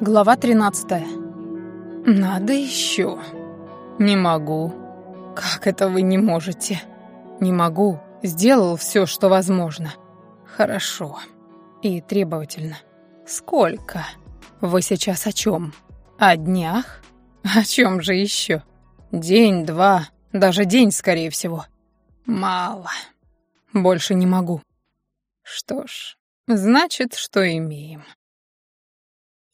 Глава 13. Надо еще. Не могу. Как это вы не можете? Не могу. Сделал все, что возможно. Хорошо. И требовательно. Сколько? Вы сейчас о чем? О днях? О чем же еще? День, два, даже день, скорее всего. Мало. Больше не могу. Что ж, значит, что имеем.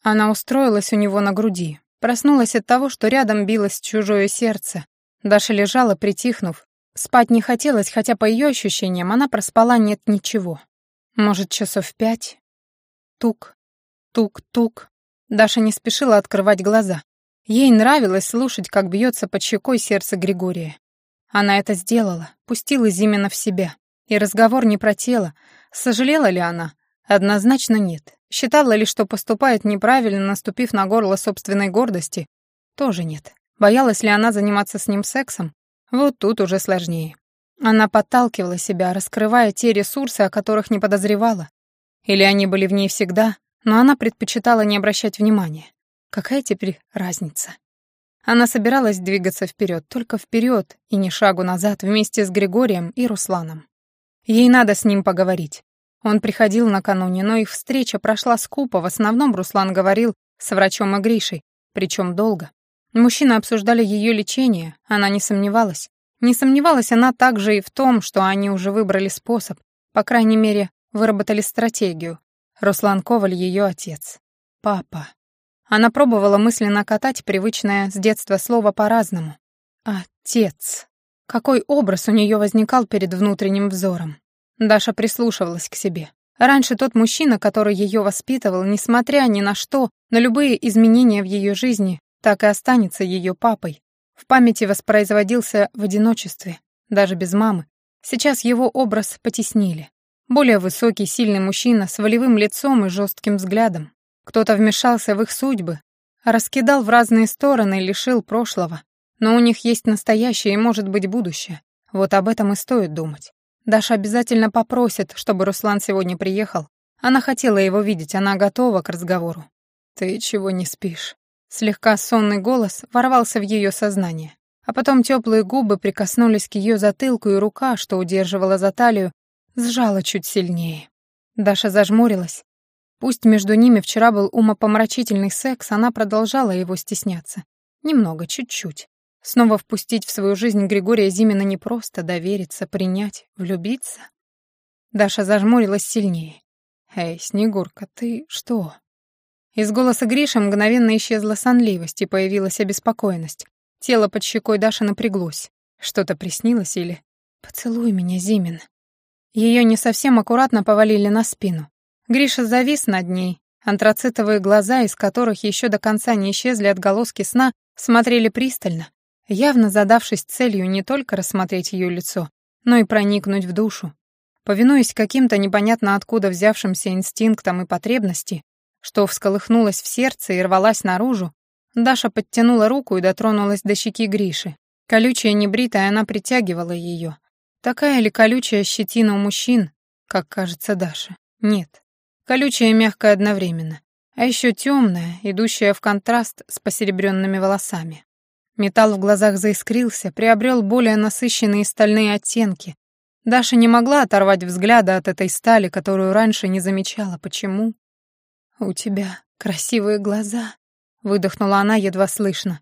Она устроилась у него на груди, проснулась от того, что рядом билось чужое сердце. Даша лежала, притихнув. Спать не хотелось, хотя по ее ощущениям она проспала нет ничего. Может, часов пять? Тук, тук-тук. Даша не спешила открывать глаза. Ей нравилось слушать, как бьется под щекой сердце Григория. Она это сделала, пустила Зимина в себя. И разговор не про тело. Сожалела ли она? Однозначно нет. Считала ли, что поступает неправильно, наступив на горло собственной гордости? Тоже нет. Боялась ли она заниматься с ним сексом? Вот тут уже сложнее. Она подталкивала себя, раскрывая те ресурсы, о которых не подозревала. Или они были в ней всегда, но она предпочитала не обращать внимания. Какая теперь разница? Она собиралась двигаться вперед, только вперед и не шагу назад вместе с Григорием и Русланом. Ей надо с ним поговорить. Он приходил накануне, но их встреча прошла скупо. В основном Руслан говорил с врачом и Гришей, причем долго. Мужчины обсуждали ее лечение, она не сомневалась. Не сомневалась она также и в том, что они уже выбрали способ, по крайней мере, выработали стратегию. Руслан Коваль — ее отец. Папа. Она пробовала мысленно катать привычное с детства слово по-разному. Отец. Какой образ у нее возникал перед внутренним взором? Даша прислушивалась к себе. Раньше тот мужчина, который ее воспитывал, несмотря ни на что, на любые изменения в ее жизни, так и останется ее папой. В памяти воспроизводился в одиночестве, даже без мамы. Сейчас его образ потеснили. Более высокий, сильный мужчина с волевым лицом и жестким взглядом. Кто-то вмешался в их судьбы, раскидал в разные стороны и лишил прошлого. Но у них есть настоящее и, может быть, будущее. Вот об этом и стоит думать. Даша обязательно попросит, чтобы Руслан сегодня приехал. Она хотела его видеть, она готова к разговору. «Ты чего не спишь?» Слегка сонный голос ворвался в ее сознание. А потом теплые губы прикоснулись к ее затылку, и рука, что удерживала за талию, сжала чуть сильнее. Даша зажмурилась. Пусть между ними вчера был умопомрачительный секс, она продолжала его стесняться. Немного, чуть-чуть. Снова впустить в свою жизнь Григория Зимина непросто, довериться, принять, влюбиться. Даша зажмурилась сильнее. «Эй, Снегурка, ты что?» Из голоса Гриши мгновенно исчезла сонливость и появилась обеспокоенность. Тело под щекой Даши напряглось. Что-то приснилось или... «Поцелуй меня, Зимин». Ее не совсем аккуратно повалили на спину. Гриша завис над ней. Антрацитовые глаза, из которых еще до конца не исчезли отголоски сна, смотрели пристально, явно задавшись целью не только рассмотреть ее лицо, но и проникнуть в душу. Повинуясь каким-то непонятно откуда взявшимся инстинктам и потребности, что всколыхнулось в сердце и рвалась наружу, Даша подтянула руку и дотронулась до щеки Гриши. Колючая небритая, она притягивала ее. Такая ли колючая щетина у мужчин, как кажется Даше? Нет. Колючая и мягкая одновременно. А еще темная, идущая в контраст с посеребренными волосами. Металл в глазах заискрился, приобрел более насыщенные стальные оттенки. Даша не могла оторвать взгляда от этой стали, которую раньше не замечала. Почему? «У тебя красивые глаза», — выдохнула она едва слышно.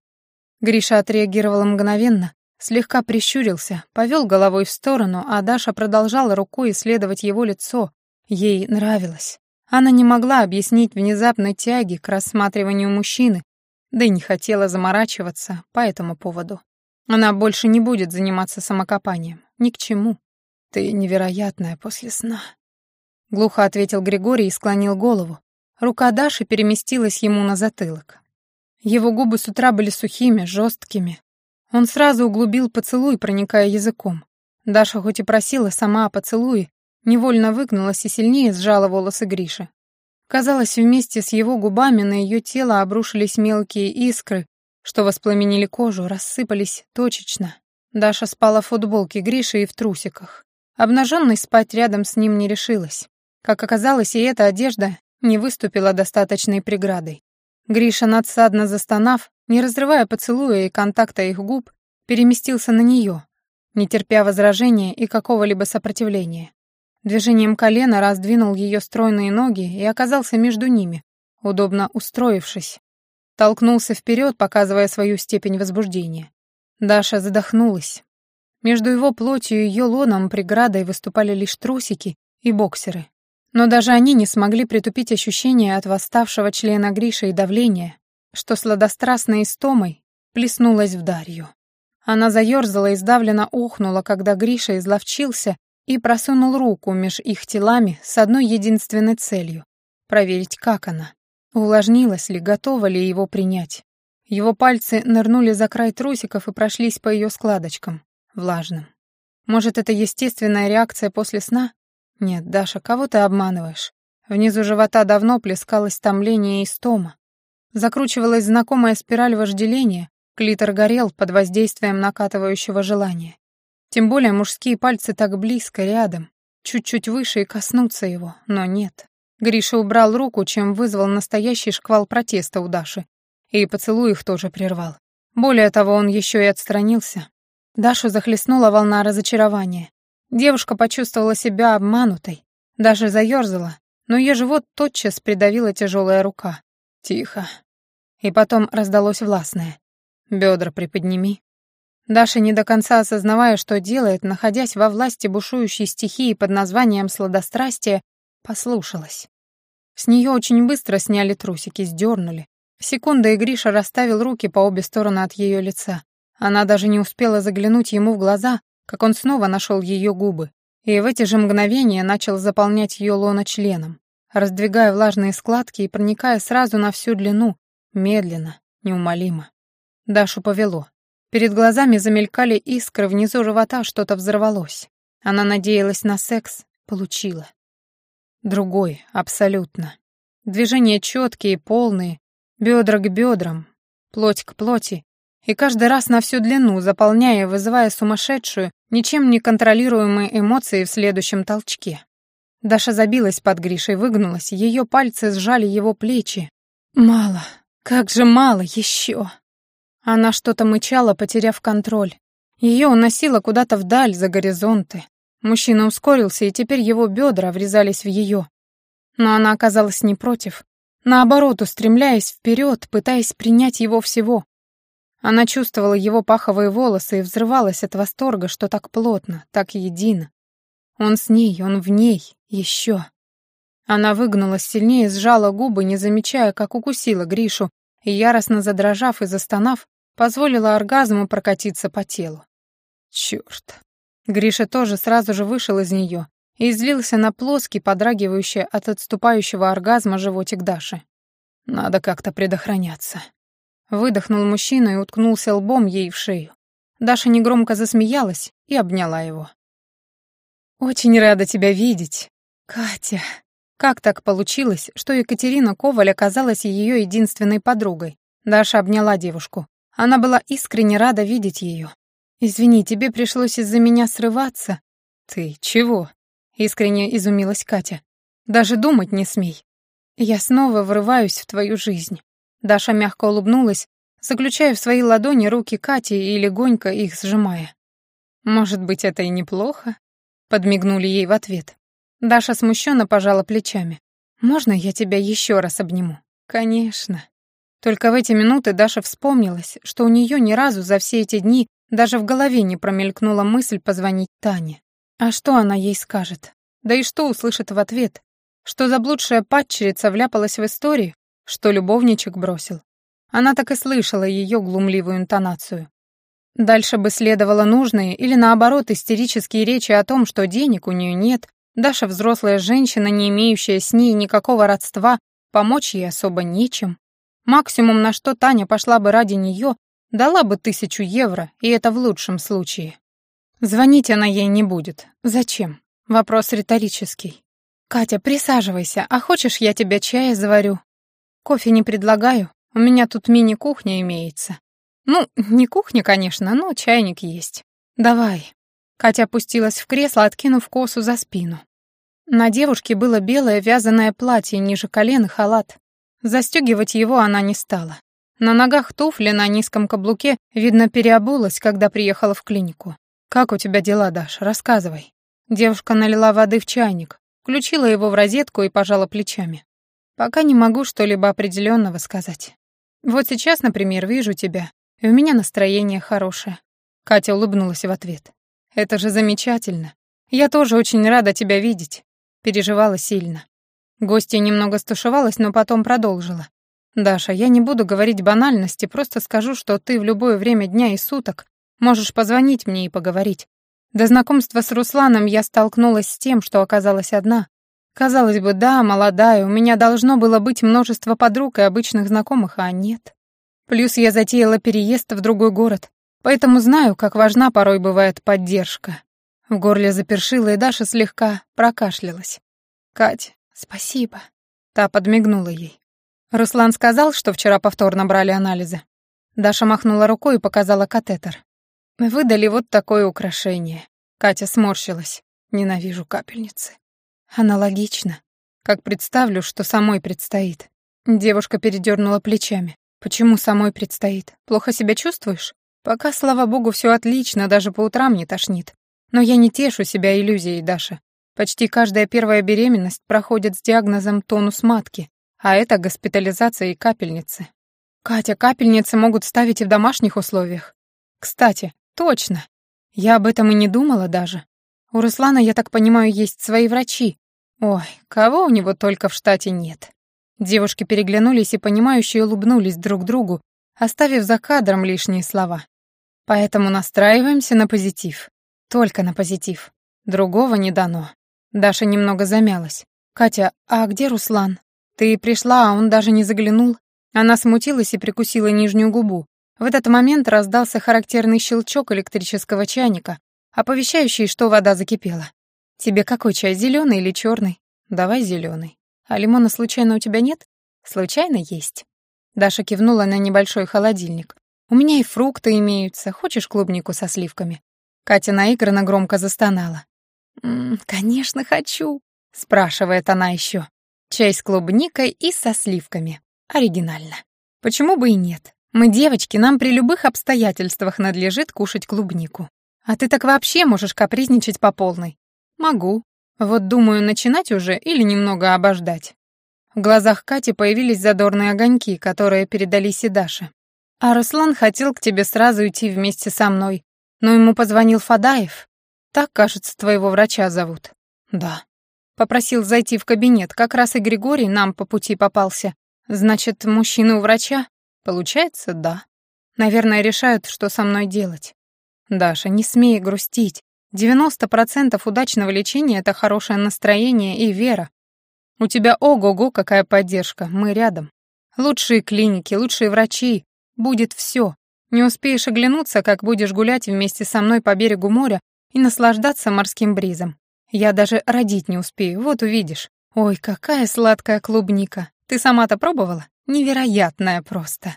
Гриша отреагировал мгновенно, слегка прищурился, повел головой в сторону, а Даша продолжала рукой исследовать его лицо. Ей нравилось. Она не могла объяснить внезапной тяги к рассматриванию мужчины, да и не хотела заморачиваться по этому поводу. Она больше не будет заниматься самокопанием. Ни к чему. Ты невероятная после сна. Глухо ответил Григорий и склонил голову. Рука Даши переместилась ему на затылок. Его губы с утра были сухими, жесткими. Он сразу углубил поцелуй, проникая языком. Даша хоть и просила сама о поцелуе, невольно выгнулась и сильнее сжала волосы Гриши. Казалось, вместе с его губами на ее тело обрушились мелкие искры, что воспламенили кожу, рассыпались точечно. Даша спала в футболке Гриши и в трусиках. Обнаженной спать рядом с ним не решилась. Как оказалось, и эта одежда не выступила достаточной преградой. Гриша, надсадно застонав, не разрывая поцелуя и контакта их губ, переместился на нее, не терпя возражения и какого-либо сопротивления. Движением колена раздвинул ее стройные ноги и оказался между ними, удобно устроившись. Толкнулся вперед, показывая свою степень возбуждения. Даша задохнулась. Между его плотью и ее лоном преградой выступали лишь трусики и боксеры. Но даже они не смогли притупить ощущение от восставшего члена Гриши и давления, что сладострастной истомой плеснулось в Дарью. Она заёрзала и сдавленно охнула, когда Гриша изловчился и просунул руку меж их телами с одной единственной целью — проверить, как она. Увлажнилась ли, готова ли его принять. Его пальцы нырнули за край трусиков и прошлись по ее складочкам, влажным. Может, это естественная реакция после сна? Нет, Даша, кого ты обманываешь? Внизу живота давно плескалось томление и стома. Закручивалась знакомая спираль вожделения, клитор горел под воздействием накатывающего желания. Тем более мужские пальцы так близко, рядом, чуть-чуть выше и коснуться его, но нет. Гриша убрал руку, чем вызвал настоящий шквал протеста у Даши, и поцелуй их тоже прервал. Более того, он еще и отстранился. Дашу захлестнула волна разочарования. Девушка почувствовала себя обманутой, даже заёрзала, но ее живот тотчас придавила тяжелая рука. Тихо. И потом раздалось властное. Бедра приподними. Даша, не до конца осознавая, что делает, находясь во власти бушующей стихии под названием сладострастие, послушалась. С нее очень быстро сняли трусики, сдернули. Секунда, и Гриша расставил руки по обе стороны от ее лица. Она даже не успела заглянуть ему в глаза, как он снова нашел ее губы, и в эти же мгновения начал заполнять ее лоно членом, раздвигая влажные складки и проникая сразу на всю длину, медленно, неумолимо. Дашу повело. Перед глазами замелькали искры, внизу живота что-то взорвалось. Она надеялась на секс, получила. Другой, абсолютно. Движения четкие, полные, бедра к бедрам, плоть к плоти, и каждый раз на всю длину, заполняя вызывая сумасшедшую, ничем не контролируемые эмоции в следующем толчке. Даша забилась под Гришей, выгнулась, ее пальцы сжали его плечи. «Мало, как же мало еще!» Она что-то мычала, потеряв контроль. Ее уносило куда-то вдаль, за горизонты. Мужчина ускорился, и теперь его бедра врезались в ее. Но она оказалась не против. Наоборот, устремляясь вперед, пытаясь принять его всего. Она чувствовала его паховые волосы и взрывалась от восторга, что так плотно, так едино. Он с ней, он в ней, еще. Она выгнулась сильнее, сжала губы, не замечая, как укусила Гришу, и, яростно задрожав и застонав, позволила оргазму прокатиться по телу. Чёрт. Гриша тоже сразу же вышел из нее и излился на плоский, подрагивающий от отступающего оргазма животик Даши. Надо как-то предохраняться. Выдохнул мужчина и уткнулся лбом ей в шею. Даша негромко засмеялась и обняла его. «Очень рада тебя видеть, Катя». Как так получилось, что Екатерина Коваль оказалась ее единственной подругой? Даша обняла девушку. Она была искренне рада видеть ее. «Извини, тебе пришлось из-за меня срываться». «Ты чего?» — искренне изумилась Катя. «Даже думать не смей. Я снова врываюсь в твою жизнь. Даша мягко улыбнулась, заключая в свои ладони руки Кати и легонько их сжимая. «Может быть, это и неплохо?» Подмигнули ей в ответ. Даша смущенно пожала плечами. «Можно я тебя еще раз обниму?» «Конечно». Только в эти минуты Даша вспомнилась, что у нее ни разу за все эти дни даже в голове не промелькнула мысль позвонить Тане. А что она ей скажет? Да и что услышит в ответ? Что заблудшая падчерица вляпалась в историю, что любовничек бросил. Она так и слышала ее глумливую интонацию. Дальше бы следовало нужные или, наоборот, истерические речи о том, что денег у нее нет, Даша взрослая женщина, не имеющая с ней никакого родства, помочь ей особо нечем. Максимум, на что Таня пошла бы ради нее, дала бы тысячу евро, и это в лучшем случае. Звонить она ей не будет. Зачем? Вопрос риторический. «Катя, присаживайся, а хочешь, я тебе чая заварю?» Кофе не предлагаю, у меня тут мини-кухня имеется. Ну, не кухня, конечно, но чайник есть. Давай. Катя опустилась в кресло, откинув косу за спину. На девушке было белое вязаное платье ниже колен и халат. Застегивать его она не стала. На ногах туфли на низком каблуке, видно, переобулась, когда приехала в клинику. «Как у тебя дела, Даш? Рассказывай». Девушка налила воды в чайник, включила его в розетку и пожала плечами. «Пока не могу что-либо определенного сказать. Вот сейчас, например, вижу тебя, и у меня настроение хорошее». Катя улыбнулась в ответ. «Это же замечательно. Я тоже очень рада тебя видеть». Переживала сильно. Гостья немного стушевалась, но потом продолжила. «Даша, я не буду говорить банальности, просто скажу, что ты в любое время дня и суток можешь позвонить мне и поговорить. До знакомства с Русланом я столкнулась с тем, что оказалась одна. Казалось бы, да, молодая, у меня должно было быть множество подруг и обычных знакомых, а нет. Плюс я затеяла переезд в другой город, поэтому знаю, как важна порой бывает поддержка». В горле запершило, и Даша слегка прокашлялась. «Кать, спасибо». Та подмигнула ей. Руслан сказал, что вчера повторно брали анализы. Даша махнула рукой и показала катетер. Выдали вот такое украшение. Катя сморщилась. Ненавижу капельницы. Аналогично. Как представлю, что самой предстоит. Девушка передернула плечами. Почему самой предстоит? Плохо себя чувствуешь? Пока, слава богу, все отлично, даже по утрам не тошнит. Но я не тешу себя иллюзией, Даша. Почти каждая первая беременность проходит с диагнозом тонус матки, а это госпитализация и капельницы. Катя, капельницы могут ставить и в домашних условиях. Кстати, точно. Я об этом и не думала даже. У Руслана, я так понимаю, есть свои врачи. Ой, кого у него только в штате нет. Девушки переглянулись и понимающие улыбнулись друг другу, оставив за кадром лишние слова. Поэтому настраиваемся на позитив. Только на позитив. Другого не дано. Даша немного замялась. «Катя, а где Руслан?» «Ты пришла, а он даже не заглянул». Она смутилась и прикусила нижнюю губу. В этот момент раздался характерный щелчок электрического чайника, оповещающий, что вода закипела. «Тебе какой чай, зеленый или черный? «Давай зеленый. А лимона случайно у тебя нет?» «Случайно есть». Даша кивнула на небольшой холодильник. «У меня и фрукты имеются. Хочешь клубнику со сливками?» Катя наигранно громко застонала. «М -м, «Конечно, хочу», — спрашивает она еще. Чай с клубникой и со сливками. Оригинально. Почему бы и нет? Мы девочки, нам при любых обстоятельствах надлежит кушать клубнику. А ты так вообще можешь капризничать по полной. Могу. Вот думаю, начинать уже или немного обождать. В глазах Кати появились задорные огоньки, которые передались и Даше. А Руслан хотел к тебе сразу идти вместе со мной, но ему позвонил Фадаев. Так, кажется, твоего врача зовут. Да. Попросил зайти в кабинет, как раз и Григорий нам по пути попался. Значит, мужчина у врача? Получается, да. Наверное, решают, что со мной делать. Даша, не смей грустить. 90% удачного лечения — это хорошее настроение и вера. У тебя ого-го какая поддержка, мы рядом. Лучшие клиники, лучшие врачи. Будет все. Не успеешь оглянуться, как будешь гулять вместе со мной по берегу моря и наслаждаться морским бризом. Я даже родить не успею, вот увидишь. Ой, какая сладкая клубника. Ты сама-то пробовала? Невероятная просто.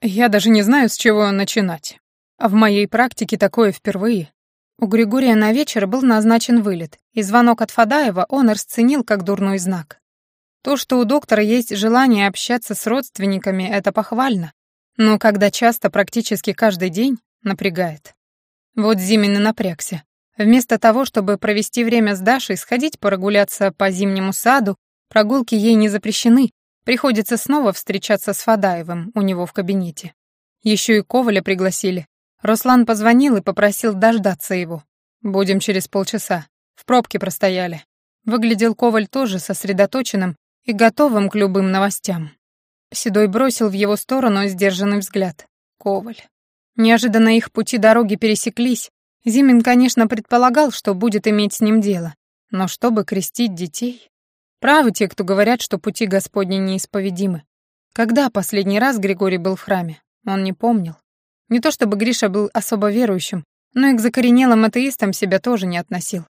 Я даже не знаю, с чего начинать. А в моей практике такое впервые. У Григория на вечер был назначен вылет, и звонок от Фадаева он расценил как дурной знак. То, что у доктора есть желание общаться с родственниками, это похвально. Но когда часто, практически каждый день, напрягает. Вот Зимин и напрягся. Вместо того, чтобы провести время с Дашей, сходить прогуляться по зимнему саду, прогулки ей не запрещены, приходится снова встречаться с Фадаевым у него в кабинете. Еще и Коваля пригласили. Руслан позвонил и попросил дождаться его. «Будем через полчаса. В пробке простояли». Выглядел Коваль тоже сосредоточенным и готовым к любым новостям. Седой бросил в его сторону сдержанный взгляд. Коваль. Неожиданно их пути дороги пересеклись, Зимин, конечно, предполагал, что будет иметь с ним дело, но чтобы крестить детей... Правы те, кто говорят, что пути Господни неисповедимы. Когда последний раз Григорий был в храме, он не помнил. Не то чтобы Гриша был особо верующим, но и к закоренелым атеистам себя тоже не относил.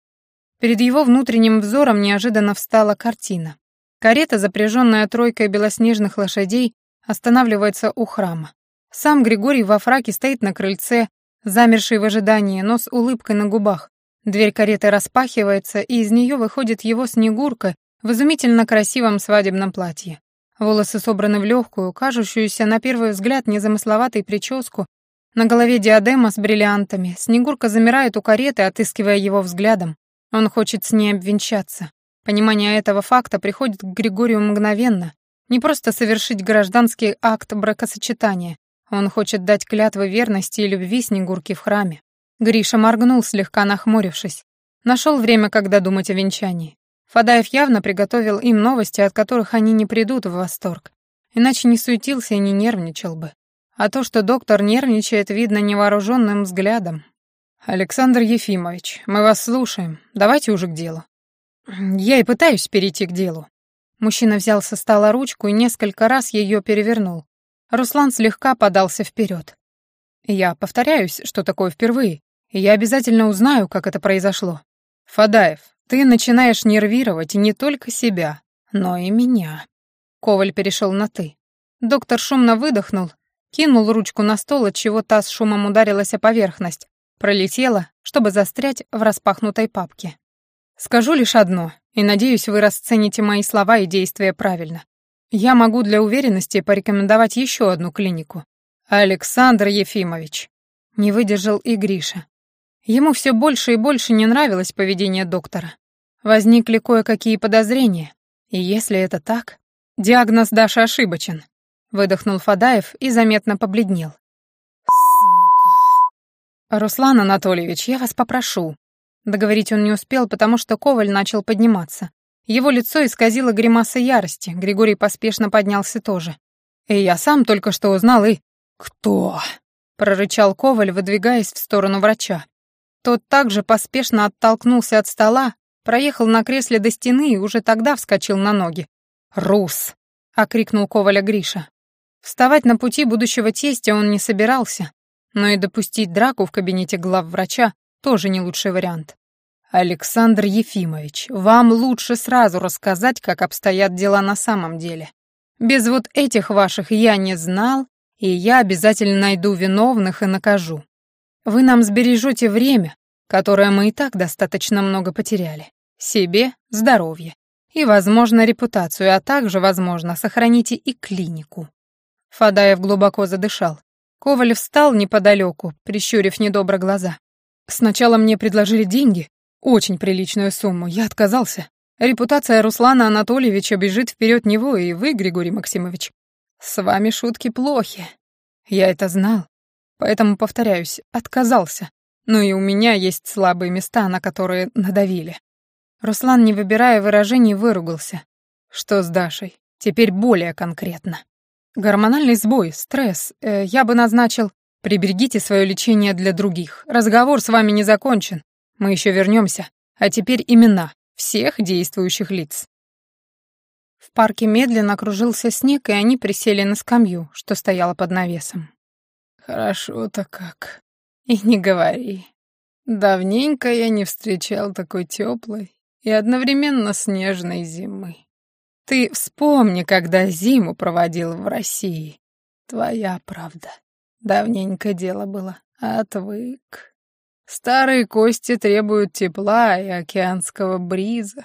Перед его внутренним взором неожиданно встала картина. Карета, запряженная тройкой белоснежных лошадей, останавливается у храма. Сам Григорий во фраке стоит на крыльце, замерший в ожидании, но с улыбкой на губах. Дверь кареты распахивается, и из нее выходит его Снегурка в изумительно красивом свадебном платье. Волосы собраны в легкую, кажущуюся на первый взгляд незамысловатой прическу, на голове диадема с бриллиантами. Снегурка замирает у кареты, отыскивая его взглядом. Он хочет с ней обвенчаться. Понимание этого факта приходит к Григорию мгновенно. Не просто совершить гражданский акт бракосочетания. Он хочет дать клятвы верности и любви Снегурке в храме. Гриша моргнул, слегка нахмурившись. Нашел время, когда думать о венчании. Фадаев явно приготовил им новости, от которых они не придут в восторг. Иначе не суетился и не нервничал бы. А то, что доктор нервничает, видно невооруженным взглядом. «Александр Ефимович, мы вас слушаем. Давайте уже к делу». «Я и пытаюсь перейти к делу». Мужчина взял со стола ручку и несколько раз ее перевернул. Руслан слегка подался вперед. «Я повторяюсь, что такое впервые, я обязательно узнаю, как это произошло. Фадаев, ты начинаешь нервировать не только себя, но и меня». Коваль перешел на «ты». Доктор шумно выдохнул Кинул ручку на стол, от чего та с шумом ударилась о поверхность, пролетела, чтобы застрять в распахнутой папке. Скажу лишь одно, и надеюсь, вы расцените мои слова и действия правильно. Я могу для уверенности порекомендовать еще одну клинику. Александр Ефимович. Не выдержал и Гриша. Ему все больше и больше не нравилось поведение доктора. Возникли кое-какие подозрения. И если это так, диагноз Даши ошибочен выдохнул Фадаев и заметно побледнел. «Руслан Анатольевич, я вас попрошу». Договорить он не успел, потому что Коваль начал подниматься. Его лицо исказило гримаса ярости, Григорий поспешно поднялся тоже. «И я сам только что узнал и...» «Кто?» — прорычал Коваль, выдвигаясь в сторону врача. Тот также поспешно оттолкнулся от стола, проехал на кресле до стены и уже тогда вскочил на ноги. «Рус!» — окрикнул Коваля Гриша. Вставать на пути будущего тестя он не собирался, но и допустить драку в кабинете главврача тоже не лучший вариант. «Александр Ефимович, вам лучше сразу рассказать, как обстоят дела на самом деле. Без вот этих ваших «я не знал», и я обязательно найду виновных и накажу. Вы нам сбережете время, которое мы и так достаточно много потеряли. Себе, здоровье и, возможно, репутацию, а также, возможно, сохраните и клинику. Фадаев глубоко задышал. Ковалев встал неподалеку, прищурив недобро глаза. «Сначала мне предложили деньги, очень приличную сумму, я отказался. Репутация Руслана Анатольевича бежит вперед него, и вы, Григорий Максимович. С вами шутки плохи. Я это знал. Поэтому, повторяюсь, отказался. Но и у меня есть слабые места, на которые надавили. Руслан, не выбирая выражений, выругался. Что с Дашей? Теперь более конкретно. Гормональный сбой, стресс. Э, я бы назначил... Приберегите свое лечение для других. Разговор с вами не закончен. Мы еще вернемся. А теперь имена всех действующих лиц. В парке медленно кружился снег, и они присели на скамью, что стояла под навесом. «Хорошо-то как. И не говори. Давненько я не встречал такой теплой и одновременно снежной зимы. Ты вспомни, когда зиму проводил в России. Твоя правда. Давненько дело было. Отвык. Старые кости требуют тепла и океанского бриза.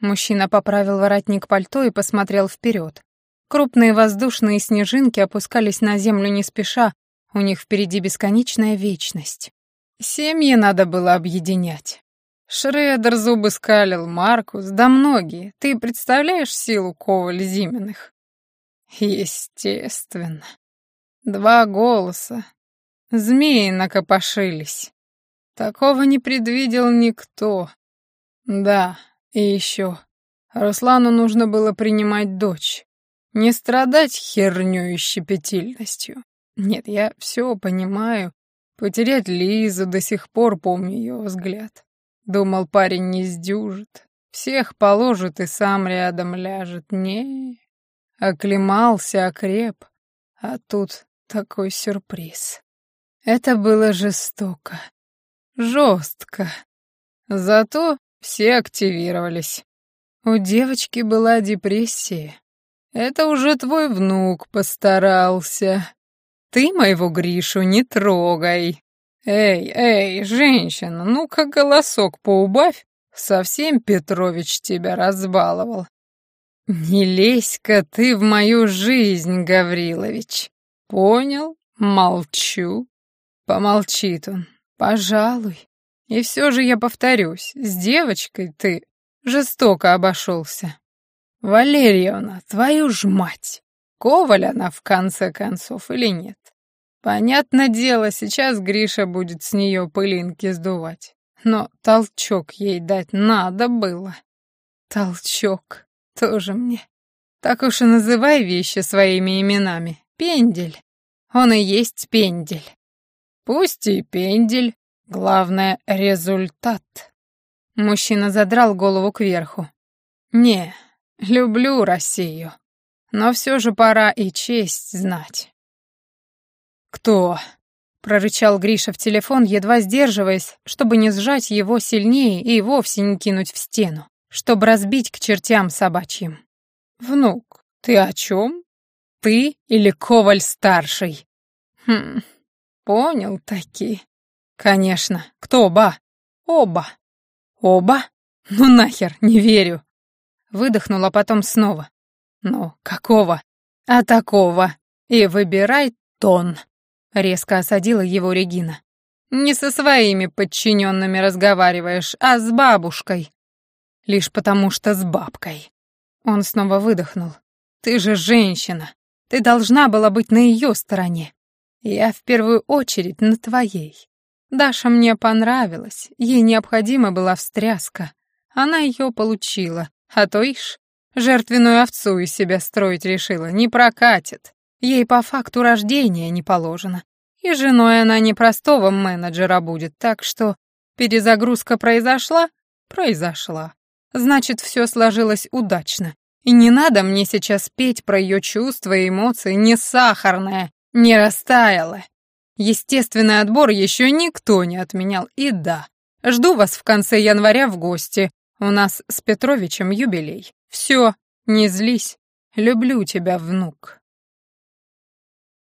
Мужчина поправил воротник пальто и посмотрел вперед. Крупные воздушные снежинки опускались на землю не спеша, у них впереди бесконечная вечность. Семьи надо было объединять. Шредер зубы скалил, Маркус, да многие. Ты представляешь силу Коваль Зиминых? Естественно. Два голоса. Змеи накопошились. Такого не предвидел никто. Да, и еще. Руслану нужно было принимать дочь. Не страдать хернёй и щепетильностью. Нет, я все понимаю. Потерять Лизу до сих пор помню ее взгляд. Думал, парень не сдюжит. Всех положит и сам рядом ляжет. Не, оклемался, окреп. А тут такой сюрприз. Это было жестоко. Жестко. Зато все активировались. У девочки была депрессия. Это уже твой внук постарался. Ты моего Гришу не трогай. «Эй, эй, женщина, ну-ка голосок поубавь, совсем Петрович тебя разбаловал». «Не лезь-ка ты в мою жизнь, Гаврилович. Понял? Молчу». Помолчит он. «Пожалуй. И все же я повторюсь, с девочкой ты жестоко обошелся. Валерьевна, твою ж мать! Коваль она в конце концов или нет? Понятное дело, сейчас Гриша будет с нее пылинки сдувать. Но толчок ей дать надо было. Толчок тоже мне. Так уж и называй вещи своими именами. Пендель. Он и есть пендель. Пусть и пендель. Главное — результат. Мужчина задрал голову кверху. Не, люблю Россию. Но все же пора и честь знать. «Кто?» — прорычал Гриша в телефон, едва сдерживаясь, чтобы не сжать его сильнее и вовсе не кинуть в стену, чтобы разбить к чертям собачьим. «Внук, ты о чем? Ты или Коваль-старший?» «Хм, понял таки. Конечно, кто оба? Оба. Оба? Ну нахер, не верю». Выдохнула потом снова. «Ну, какого? А такого. И выбирай тон». Резко осадила его Регина. «Не со своими подчиненными разговариваешь, а с бабушкой». «Лишь потому что с бабкой». Он снова выдохнул. «Ты же женщина. Ты должна была быть на ее стороне. Я в первую очередь на твоей. Даша мне понравилась, ей необходима была встряска. Она ее получила, а то ишь, жертвенную овцу из себя строить решила, не прокатит. Ей по факту рождения не положено. И женой она не простого менеджера будет, так что перезагрузка произошла? Произошла. Значит, все сложилось удачно. И не надо мне сейчас петь про ее чувства и эмоции, не сахарное, не растаяло. Естественный отбор еще никто не отменял. И да, жду вас в конце января в гости. У нас с Петровичем юбилей. Все, не злись. Люблю тебя, внук.